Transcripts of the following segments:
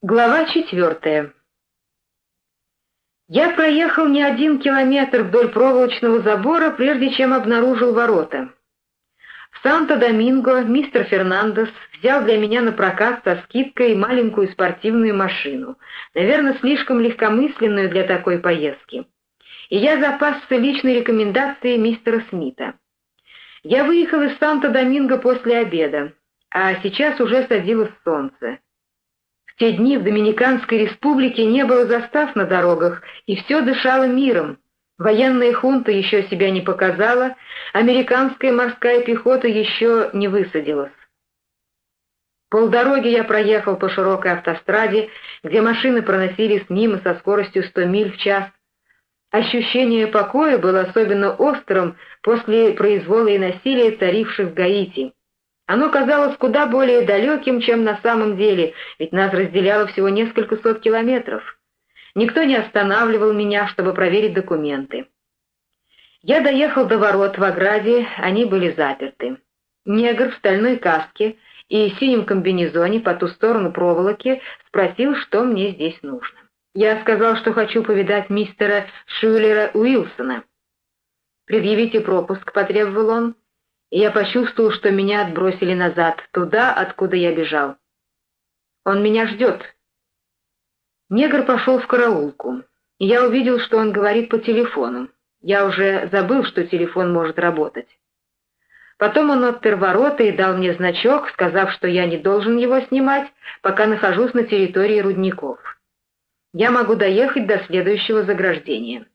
Глава четвертая. Я проехал не один километр вдоль проволочного забора, прежде чем обнаружил ворота. В Санто-Доминго мистер Фернандес взял для меня на прокат со скидкой маленькую спортивную машину, наверное, слишком легкомысленную для такой поездки. И я запасся личной рекомендацией мистера Смита. Я выехал из Санто-Доминго после обеда, а сейчас уже садилось солнце те дни в Доминиканской республике не было застав на дорогах, и все дышало миром. Военная хунта еще себя не показала, американская морская пехота еще не высадилась. Полдороги я проехал по широкой автостраде, где машины проносились мимо со скоростью 100 миль в час. Ощущение покоя было особенно острым после произвола и насилия, царивших в Гаити. Оно казалось куда более далеким, чем на самом деле, ведь нас разделяло всего несколько сот километров. Никто не останавливал меня, чтобы проверить документы. Я доехал до ворот в ограде, они были заперты. Негр в стальной каске и синем комбинезоне по ту сторону проволоки спросил, что мне здесь нужно. Я сказал, что хочу повидать мистера Шюлера Уилсона. «Предъявите пропуск», — потребовал он и я почувствовал, что меня отбросили назад, туда, откуда я бежал. «Он меня ждет». Негр пошел в караулку, и я увидел, что он говорит по телефону. Я уже забыл, что телефон может работать. Потом он отпер ворота и дал мне значок, сказав, что я не должен его снимать, пока нахожусь на территории рудников. Я могу доехать до следующего заграждения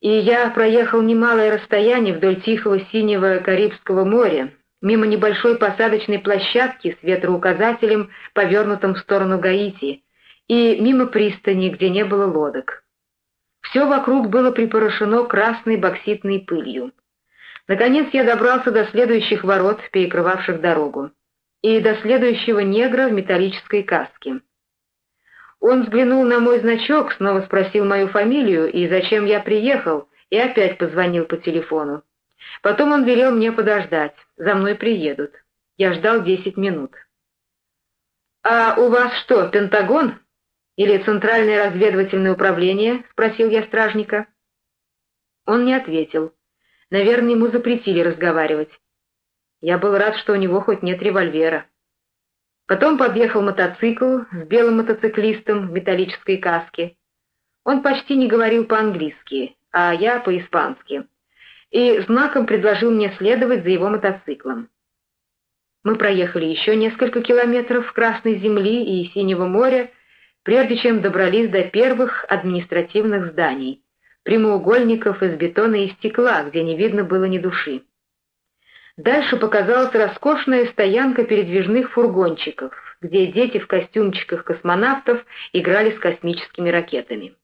и я проехал немалое расстояние вдоль тихого синего Карибского моря, мимо небольшой посадочной площадки с ветроуказателем, повернутым в сторону Гаити, и мимо пристани, где не было лодок. Все вокруг было припорошено красной бокситной пылью. Наконец я добрался до следующих ворот, перекрывавших дорогу, и до следующего негра в металлической каске. Он взглянул на мой значок, снова спросил мою фамилию и зачем я приехал, и опять позвонил по телефону. Потом он велел мне подождать, за мной приедут. Я ждал десять минут. «А у вас что, Пентагон? Или Центральное разведывательное управление?» — спросил я стражника. Он не ответил. Наверное, ему запретили разговаривать. Я был рад, что у него хоть нет револьвера. Потом подъехал мотоцикл с белым мотоциклистом в металлической каске. Он почти не говорил по-английски, а я по-испански, и знаком предложил мне следовать за его мотоциклом. Мы проехали еще несколько километров Красной Земли и Синего моря, прежде чем добрались до первых административных зданий, прямоугольников из бетона и стекла, где не видно было ни души. Дальше показалась роскошная стоянка передвижных фургончиков, где дети в костюмчиках космонавтов играли с космическими ракетами.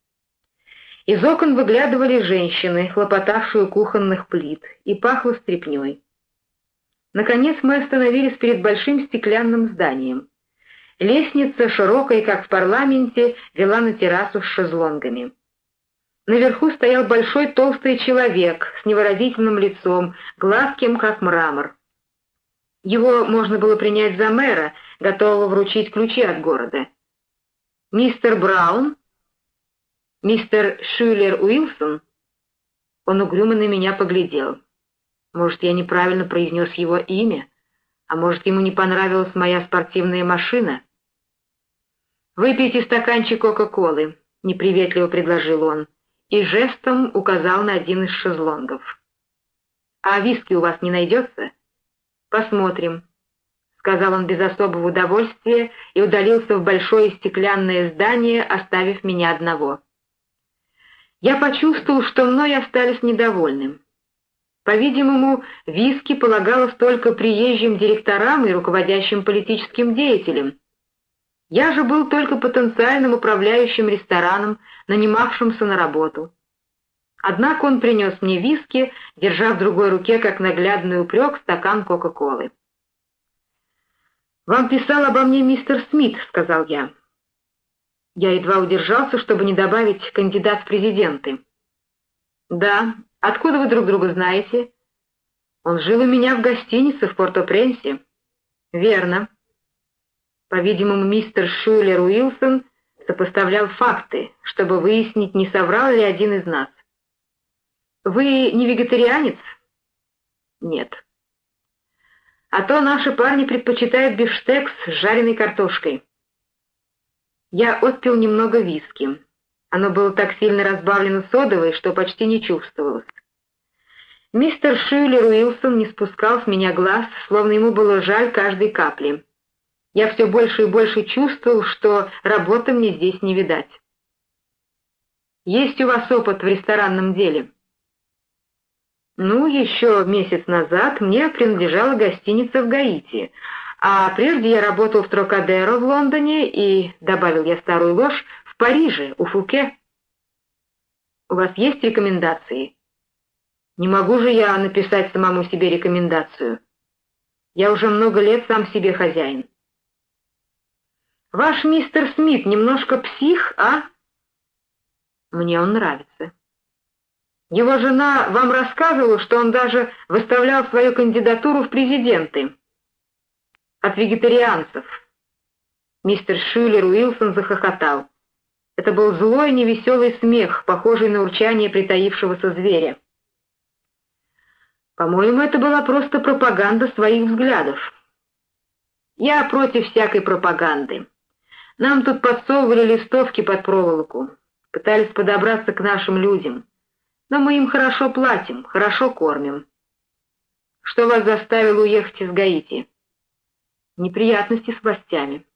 Из окон выглядывали женщины, хлопотавшие у кухонных плит, и пахло стряпнёй. Наконец мы остановились перед большим стеклянным зданием. Лестница, широкая, как в парламенте, вела на террасу с шезлонгами. Наверху стоял большой толстый человек с невыразительным лицом, гладким, как мрамор. Его можно было принять за мэра, готового вручить ключи от города. «Мистер Браун? Мистер Шюлер Уилсон?» Он угрюмо на меня поглядел. Может, я неправильно произнес его имя, а может, ему не понравилась моя спортивная машина? «Выпейте стаканчик Кока-Колы», — неприветливо предложил он и жестом указал на один из шезлонгов. «А виски у вас не найдется?» «Посмотрим», — сказал он без особого удовольствия и удалился в большое стеклянное здание, оставив меня одного. Я почувствовал, что мной остались недовольным. По-видимому, виски полагалось только приезжим директорам и руководящим политическим деятелям, я же был только потенциальным управляющим рестораном, нанимавшимся на работу. Однако он принес мне виски, держа в другой руке, как наглядный упрек, стакан Кока-Колы. «Вам писал обо мне мистер Смит», — сказал я. Я едва удержался, чтобы не добавить кандидат в президенты. «Да. Откуда вы друг друга знаете?» «Он жил у меня в гостинице в Порто-Пренсе». «Верно. По-видимому, мистер Шулер Уилсон сопоставлял факты, чтобы выяснить, не соврал ли один из нас. «Вы не вегетарианец?» «Нет». «А то наши парни предпочитают бифштекс с жареной картошкой». Я отпил немного виски. Оно было так сильно разбавлено содовой, что почти не чувствовалось. Мистер Шюлер Уилсон не спускал с меня глаз, словно ему было жаль каждой капли. Я все больше и больше чувствовал, что работы мне здесь не видать. «Есть у вас опыт в ресторанном деле?» «Ну, еще месяц назад мне принадлежала гостиница в Гаити, а прежде я работал в Трокадеро в Лондоне и, добавил я старую ложь, в Париже, у Фуке». «У вас есть рекомендации?» Не могу же я написать самому себе рекомендацию. Я уже много лет сам себе хозяин. Ваш мистер Смит немножко псих, а? Мне он нравится. Его жена вам рассказывала, что он даже выставлял свою кандидатуру в президенты. От вегетарианцев. Мистер Шюлер Уилсон захохотал. Это был злой невеселый смех, похожий на урчание притаившегося зверя. По-моему, это была просто пропаганда своих взглядов. Я против всякой пропаганды. Нам тут подсовывали листовки под проволоку, пытались подобраться к нашим людям. Но мы им хорошо платим, хорошо кормим. Что вас заставило уехать из Гаити? Неприятности с властями.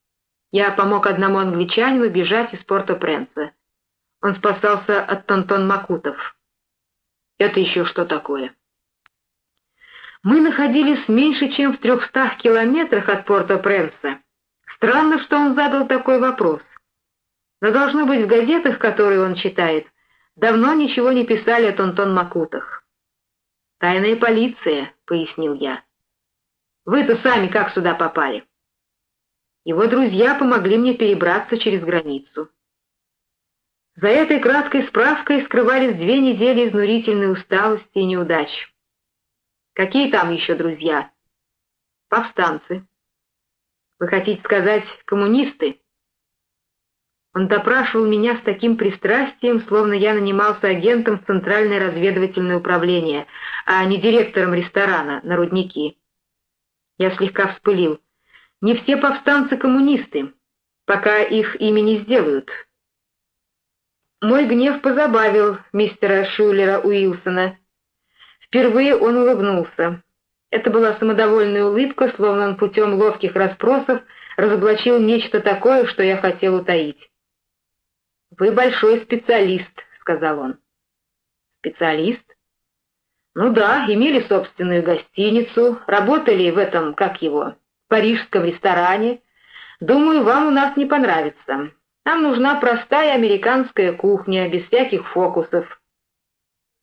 Я помог одному англичанину бежать из порта Пренса. Он спасался от Тонтон Макутов. Это еще что такое? Мы находились меньше, чем в трехстах километрах от порта Пренса. Странно, что он задал такой вопрос. Но должно быть в газетах, которые он читает, давно ничего не писали о Тонтон Макутах. «Тайная полиция», — пояснил я. «Вы-то сами как сюда попали?» Его друзья помогли мне перебраться через границу. За этой краткой справкой скрывались две недели изнурительной усталости и неудач. Какие там еще друзья? Повстанцы. Вы хотите сказать, коммунисты? Он допрашивал меня с таким пристрастием, словно я нанимался агентом в Центральное разведывательное управление, а не директором ресторана на рудники. Я слегка вспылил. Не все повстанцы коммунисты, пока их ими не сделают. Мой гнев позабавил мистера Шулера Уилсона, Впервые он улыбнулся. Это была самодовольная улыбка, словно он путем ловких расспросов разоблачил нечто такое, что я хотел утаить. «Вы большой специалист», — сказал он. «Специалист?» «Ну да, имели собственную гостиницу, работали в этом, как его, парижском ресторане. Думаю, вам у нас не понравится. Нам нужна простая американская кухня, без всяких фокусов.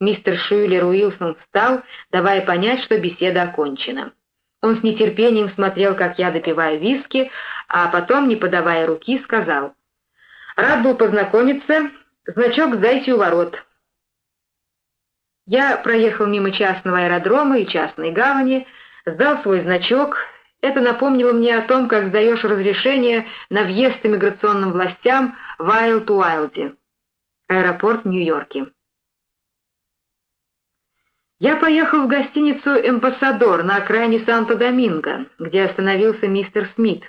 Мистер Шуйлер Уилсон встал, давая понять, что беседа окончена. Он с нетерпением смотрел, как я допиваю виски, а потом, не подавая руки, сказал, «Рад был познакомиться. Значок «Сдайте у ворот». Я проехал мимо частного аэродрома и частной гавани, сдал свой значок. Это напомнило мне о том, как сдаешь разрешение на въезд иммиграционным властям в Уайлд-Уайлде, аэропорт Нью-Йорке. Я поехал в гостиницу «Эмбассадор» на окраине Санто-Доминго, где остановился мистер Смит.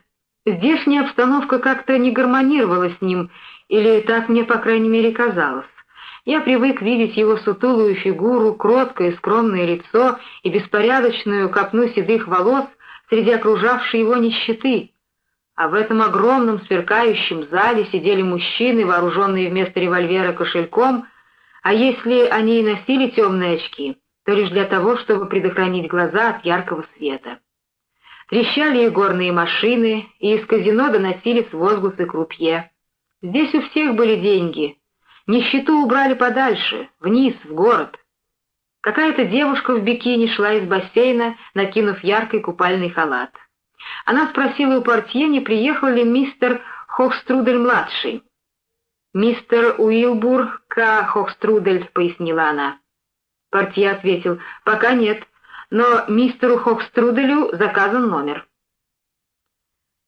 Здешняя обстановка как-то не гармонировала с ним, или так мне, по крайней мере, казалось. Я привык видеть его сутулую фигуру, кроткое скромное лицо и беспорядочную копну седых волос среди окружавшей его нищеты. А в этом огромном сверкающем зале сидели мужчины, вооруженные вместо револьвера кошельком, а если они и носили темные очки — то лишь для того, чтобы предохранить глаза от яркого света. Трещали и горные машины, и из казино доносились возгласы крупье. Здесь у всех были деньги. Нищету убрали подальше, вниз, в город. Какая-то девушка в бикини шла из бассейна, накинув яркий купальный халат. Она спросила у портье, не приехал ли мистер Хохструдель-младший. «Мистер Уилбур К. Хохструдель», — пояснила она. Портье ответил, «Пока нет, но мистеру Хокструделю заказан номер».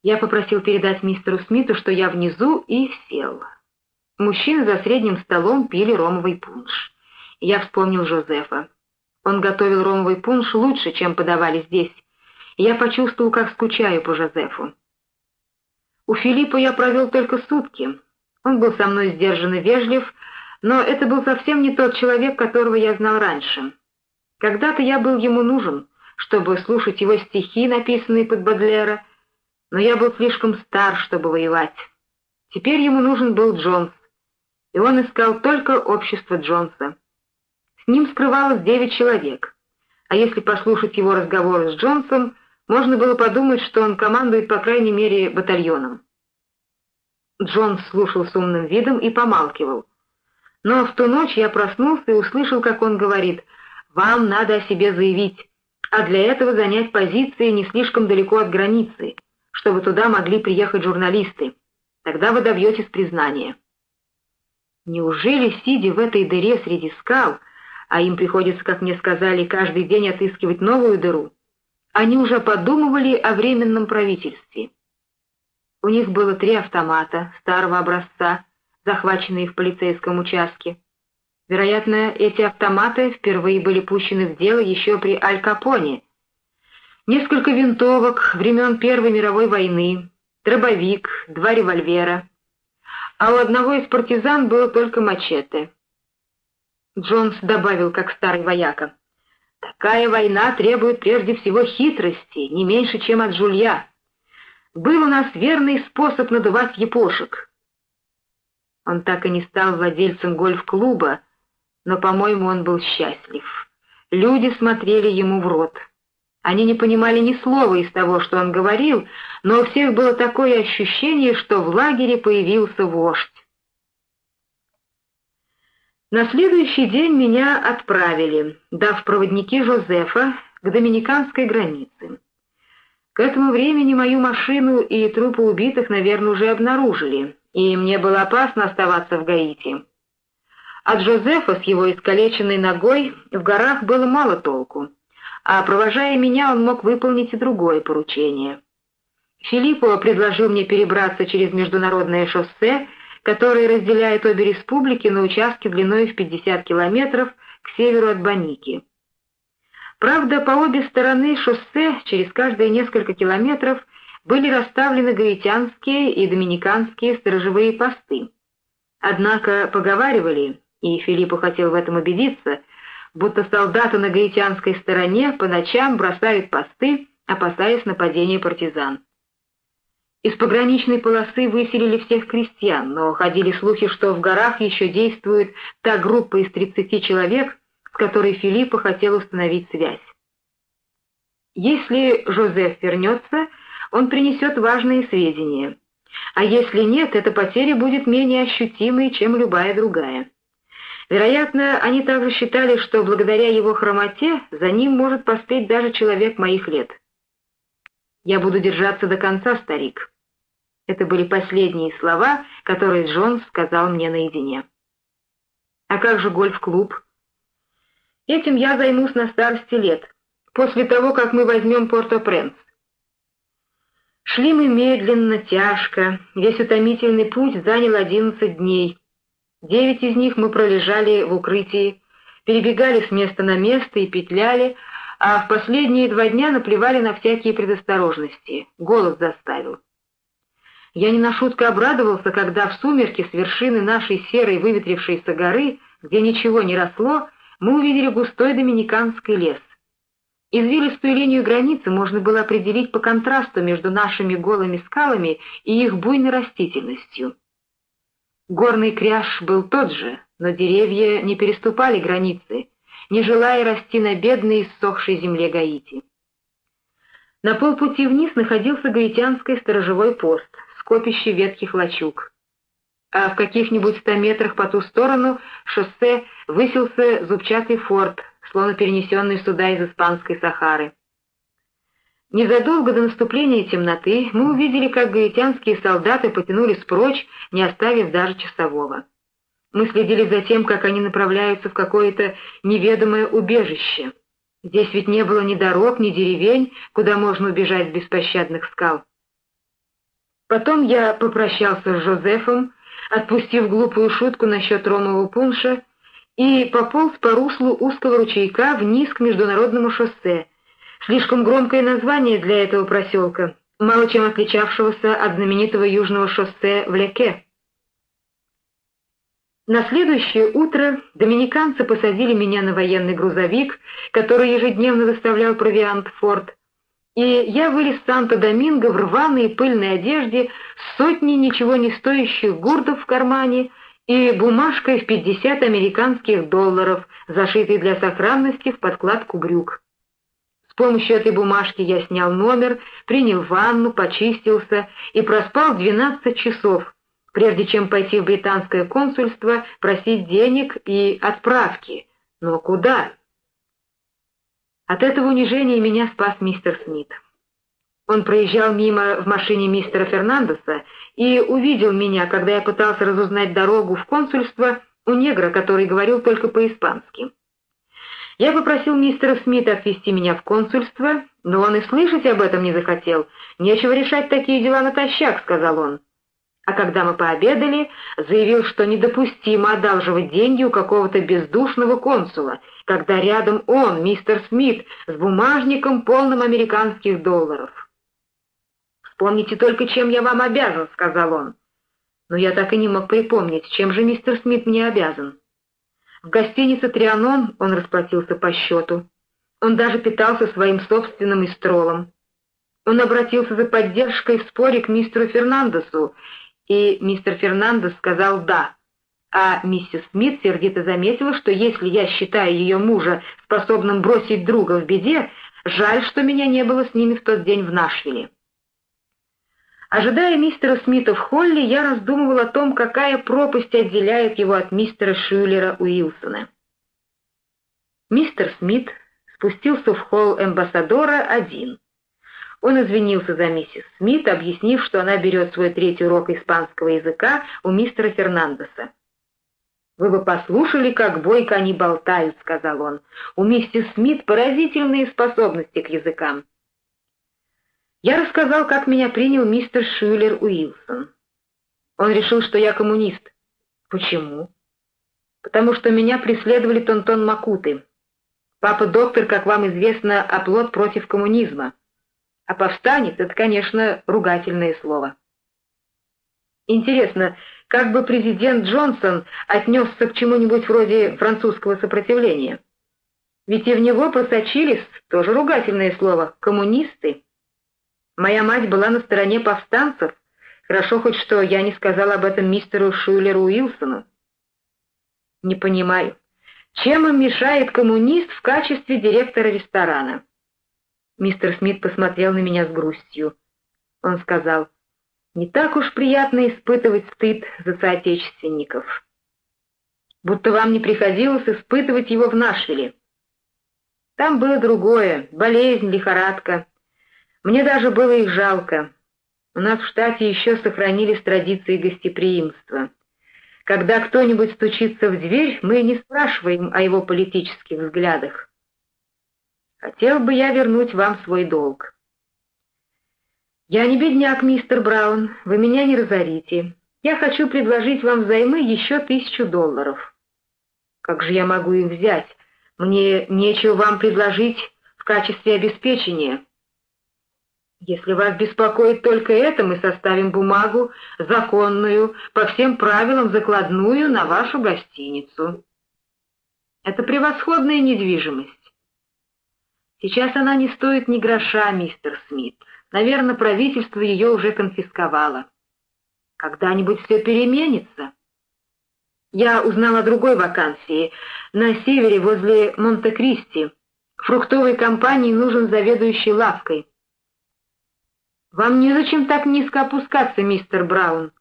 Я попросил передать мистеру Смиту, что я внизу, и сел. Мужчины за средним столом пили ромовый пунш. Я вспомнил Жозефа. Он готовил ромовый пунш лучше, чем подавали здесь. Я почувствовал, как скучаю по Жозефу. У Филиппа я провел только сутки. Он был со мной сдержанно вежлив, но это был совсем не тот человек, которого я знал раньше. Когда-то я был ему нужен, чтобы слушать его стихи, написанные под Бодлера, но я был слишком стар, чтобы воевать. Теперь ему нужен был Джонс, и он искал только общество Джонса. С ним скрывалось девять человек, а если послушать его разговоры с Джонсом, можно было подумать, что он командует по крайней мере батальоном. Джонс слушал с умным видом и помалкивал. Но в ту ночь я проснулся и услышал, как он говорит, «Вам надо о себе заявить, а для этого занять позиции не слишком далеко от границы» чтобы туда могли приехать журналисты. Тогда вы добьетесь признания. Неужели, сидя в этой дыре среди скал, а им приходится, как мне сказали, каждый день отыскивать новую дыру, они уже подумывали о временном правительстве? У них было три автомата старого образца, захваченные в полицейском участке. Вероятно, эти автоматы впервые были пущены в дело еще при Аль Капоне, Несколько винтовок времен Первой мировой войны, дробовик, два револьвера. А у одного из партизан было только мачете. Джонс добавил, как старый вояка. «Такая война требует прежде всего хитрости, не меньше, чем от жулья. Был у нас верный способ надувать епошек». Он так и не стал владельцем гольф-клуба, но, по-моему, он был счастлив. Люди смотрели ему в рот. Они не понимали ни слова из того, что он говорил, но у всех было такое ощущение, что в лагере появился вождь. На следующий день меня отправили, дав проводники Жозефа к доминиканской границе. К этому времени мою машину и трупы убитых, наверное, уже обнаружили, и мне было опасно оставаться в Гаити. От Жозефа с его искалеченной ногой в горах было мало толку а провожая меня, он мог выполнить и другое поручение. Филиппо предложил мне перебраться через международное шоссе, которое разделяет обе республики на участке длиной в 50 километров к северу от Баники. Правда, по обе стороны шоссе через каждые несколько километров были расставлены гаитянские и доминиканские сторожевые посты. Однако поговаривали, и Филиппо хотел в этом убедиться, будто солдаты на гаитянской стороне по ночам бросают посты, опасаясь нападения партизан. Из пограничной полосы выселили всех крестьян, но ходили слухи, что в горах еще действует та группа из 30 человек, с которой Филиппа хотел установить связь. Если Жозеф вернется, он принесет важные сведения, а если нет, эта потеря будет менее ощутимой, чем любая другая. Вероятно, они также считали, что благодаря его хромоте за ним может поспеть даже человек моих лет. «Я буду держаться до конца, старик». Это были последние слова, которые Джонс сказал мне наедине. «А как же гольф-клуб?» «Этим я займусь на старости лет, после того, как мы возьмем Порто-Пренс». Шли мы медленно, тяжко, весь утомительный путь занял одиннадцать дней, Девять из них мы пролежали в укрытии, перебегали с места на место и петляли, а в последние два дня наплевали на всякие предосторожности. Голод заставил. Я не на шутку обрадовался, когда в сумерки с вершины нашей серой выветрившейся горы, где ничего не росло, мы увидели густой доминиканский лес. Извилистую линию границы можно было определить по контрасту между нашими голыми скалами и их буйной растительностью. Горный кряж был тот же, но деревья не переступали границы, не желая расти на бедной иссохшей земле Гаити. На полпути вниз находился гаитянский сторожевой пост, скопище ветхих лачуг. А в каких-нибудь ста метрах по ту сторону шоссе высился зубчатый форт, словно перенесенный сюда из испанской Сахары. Незадолго до наступления темноты мы увидели, как гаитянские солдаты потянулись прочь, не оставив даже часового. Мы следили за тем, как они направляются в какое-то неведомое убежище. Здесь ведь не было ни дорог, ни деревень, куда можно убежать с беспощадных скал. Потом я попрощался с Жозефом, отпустив глупую шутку насчет ромового пунша, и пополз по руслу узкого ручейка вниз к международному шоссе. Слишком громкое название для этого проселка, мало чем отличавшегося от знаменитого южного шоссе в Леке. На следующее утро доминиканцы посадили меня на военный грузовик, который ежедневно доставлял провиант в форт, и я вылез Санто-Доминго в рваной и пыльной одежде с сотней ничего не стоящих гурдов в кармане и бумажкой в 50 американских долларов, зашитой для сохранности в подкладку брюк. С помощью этой бумажки я снял номер, принял ванну, почистился и проспал 12 часов, прежде чем пойти в британское консульство просить денег и отправки. Но куда? От этого унижения меня спас мистер Смит. Он проезжал мимо в машине мистера Фернандеса и увидел меня, когда я пытался разузнать дорогу в консульство у негра, который говорил только по-испански. Я попросил мистера Смита отвезти меня в консульство, но он и слышать об этом не захотел. «Нечего решать такие дела натощак», — сказал он а когда мы пообедали, заявил, что недопустимо одалживать деньги у какого-то бездушного консула, когда рядом он, мистер Смит, с бумажником, полным американских долларов. «Вспомните только, чем я вам обязан», — сказал он. Но я так и не мог припомнить, чем же мистер Смит мне обязан. В гостинице «Трианон» он расплатился по счету. Он даже питался своим собственным истролом. Он обратился за поддержкой в споре к мистеру Фернандесу и мистер Фернандес сказал «да». А миссис Смит сердито заметила, что если я считаю ее мужа способным бросить друга в беде, жаль, что меня не было с ними в тот день в Нашвилле. Ожидая мистера Смита в холле, я раздумывал о том, какая пропасть отделяет его от мистера Шюлера Уилсона. Мистер Смит спустился в холл эмбассадора один — он извинился за миссис Смит, объяснив, что она берет свой третий урок испанского языка у мистера Фернандеса. «Вы бы послушали, как бойко они болтают», — сказал он. «У миссис Смит поразительные способности к языкам». Я рассказал, как меня принял мистер Шюлер Уилсон. Он решил, что я коммунист. Почему? Потому что меня преследовали Тонтон Макуты. Папа-доктор, как вам известно, оплот против коммунизма. А повстанец — это, конечно, ругательное слово. Интересно, как бы президент Джонсон отнесся к чему-нибудь вроде французского сопротивления? Ведь и в него просочились, тоже ругательное слово, коммунисты. Моя мать была на стороне повстанцев. Хорошо хоть что я не сказал об этом мистеру Шулеру Уилсону. Не понимаю, чем им мешает коммунист в качестве директора ресторана? Мистер Смит посмотрел на меня с грустью. Он сказал, «Не так уж приятно испытывать стыд за соотечественников. Будто вам не приходилось испытывать его в Нашвилле. Там было другое, болезнь, лихорадка. Мне даже было их жалко. У нас в штате еще сохранились традиции гостеприимства. Когда кто-нибудь стучится в дверь, мы не спрашиваем о его политических взглядах. Хотел бы я вернуть вам свой долг. Я не бедняк, мистер Браун, вы меня не разорите. Я хочу предложить вам взаймы еще тысячу долларов. Как же я могу их взять? Мне нечего вам предложить в качестве обеспечения. Если вас беспокоит только это, мы составим бумагу, законную, по всем правилам закладную на вашу гостиницу. Это превосходная недвижимость. Сейчас она не стоит ни гроша, мистер Смит. Наверное, правительство ее уже конфисковало. Когда-нибудь все переменится. Я узнал о другой вакансии. На севере, возле Монте-Кристи. Фруктовой компании нужен заведующий лавкой. Вам незачем так низко опускаться, мистер Браун.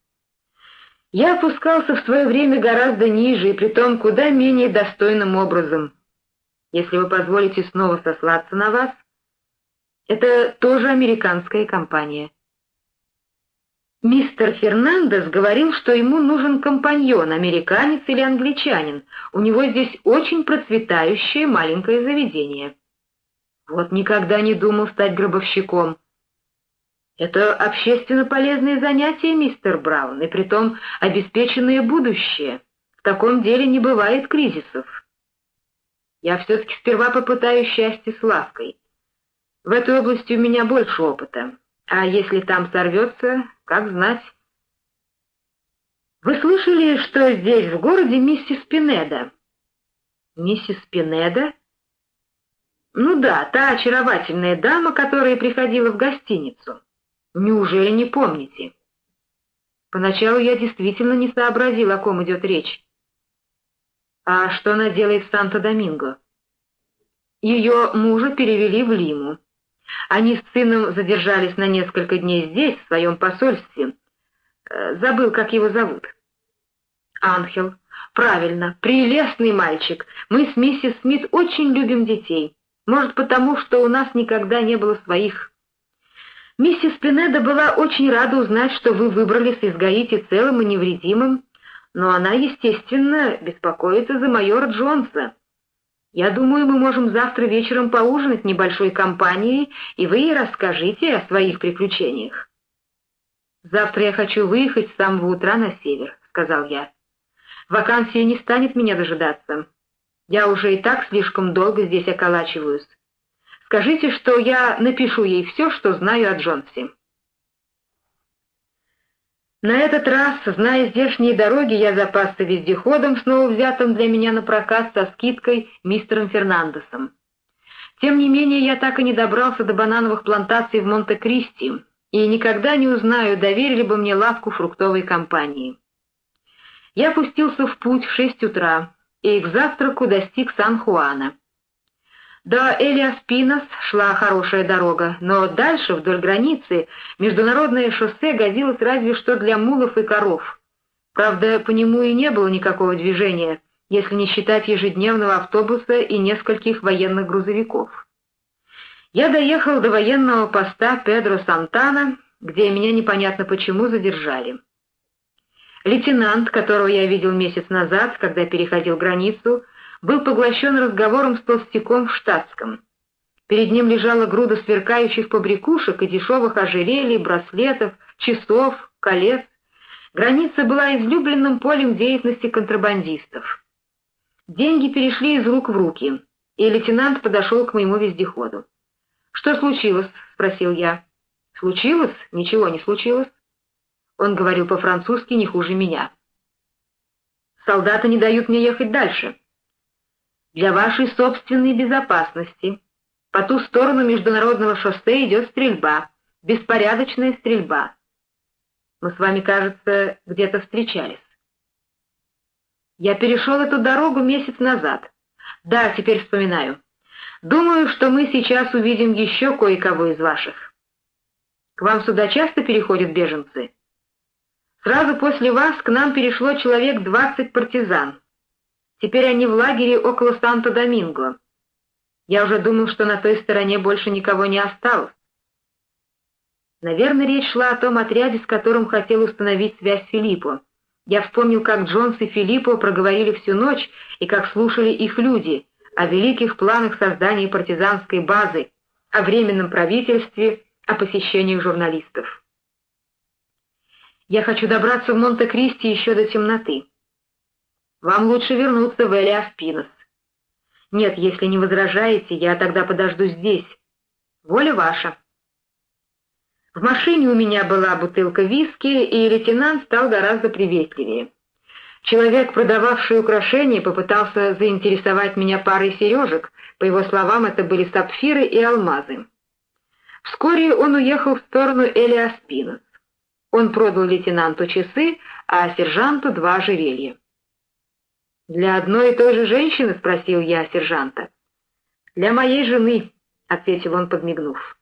Я опускался в свое время гораздо ниже, и притом куда менее достойным образом если вы позволите снова сослаться на вас. Это тоже американская компания. Мистер Фернандес говорил, что ему нужен компаньон, американец или англичанин. У него здесь очень процветающее маленькое заведение. Вот никогда не думал стать гробовщиком. Это общественно полезные занятия, мистер Браун, и притом обеспеченное будущее. В таком деле не бывает кризисов. Я все-таки сперва попытаюсь счастье с лавкой. В этой области у меня больше опыта. А если там сорвется, как знать. Вы слышали, что здесь, в городе, миссис Пинеда? Миссис Пинеда? Ну да, та очаровательная дама, которая приходила в гостиницу. Неужели не помните? Поначалу я действительно не сообразил, о ком идет речь. А что она делает в Санто-Доминго? Ее мужа перевели в Лиму. Они с сыном задержались на несколько дней здесь, в своем посольстве. Э, забыл, как его зовут. Анхел. Правильно, прелестный мальчик. Мы с миссис Смит очень любим детей. Может, потому, что у нас никогда не было своих. Миссис Пинеда была очень рада узнать, что вы выбрались из Гаити целым и невредимым, но она, естественно, беспокоится за майора Джонса. Я думаю, мы можем завтра вечером поужинать небольшой компанией, и вы ей расскажите о своих приключениях. «Завтра я хочу выехать с самого утра на север», — сказал я. «Вакансия не станет меня дожидаться. Я уже и так слишком долго здесь околачиваюсь. Скажите, что я напишу ей все, что знаю о Джонсе». На этот раз, зная здешние дороги, я запасся вездеходом, снова взятым для меня на прокат со скидкой мистером Фернандесом. Тем не менее, я так и не добрался до банановых плантаций в Монте-Кристи, и никогда не узнаю, доверили бы мне лавку фруктовой компании. Я пустился в путь в шесть утра и к завтраку достиг Сан-Хуана. До Элиас-Пинос шла хорошая дорога, но дальше, вдоль границы, международное шоссе годилось разве что для мулов и коров. Правда, по нему и не было никакого движения, если не считать ежедневного автобуса и нескольких военных грузовиков. Я доехал до военного поста Педро Сантана, где меня непонятно почему задержали. Лейтенант, которого я видел месяц назад, когда переходил границу, был поглощен разговором с толстяком в штатском. Перед ним лежала груда сверкающих побрякушек и дешевых ожерелий, браслетов, часов, колец. Граница была излюбленным полем деятельности контрабандистов. Деньги перешли из рук в руки, и лейтенант подошел к моему вездеходу. «Что случилось?» — спросил я. «Случилось? Ничего не случилось». Он говорил по-французски не хуже меня. «Солдаты не дают мне ехать дальше» для вашей собственной безопасности. По ту сторону международного шоссе идет стрельба, беспорядочная стрельба. Мы с вами, кажется, где-то встречались. Я перешел эту дорогу месяц назад. Да, теперь вспоминаю. Думаю, что мы сейчас увидим еще кое-кого из ваших. К вам сюда часто переходят беженцы? Сразу после вас к нам перешло человек двадцать партизан. Теперь они в лагере около Санто-Доминго. Я уже думал, что на той стороне больше никого не осталось. Наверное, речь шла о том отряде, с которым хотел установить связь Филиппо. Я вспомнил, как Джонс и Филиппо проговорили всю ночь и как слушали их люди о великих планах создания партизанской базы, о временном правительстве, о посещении журналистов. Я хочу добраться в Монте-Кристи еще до темноты. Вам лучше вернуться в Элиаспинос. Нет, если не возражаете, я тогда подожду здесь. Воля ваша. В машине у меня была бутылка виски, и лейтенант стал гораздо приветливее. Человек, продававший украшения, попытался заинтересовать меня парой сережек. По его словам, это были сапфиры и алмазы. Вскоре он уехал в сторону Элиаспинос. Он продал лейтенанту часы, а сержанту два ожерелья. «Для одной и той же женщины?» — спросил я сержанта. «Для моей жены», — ответил он, подмигнув.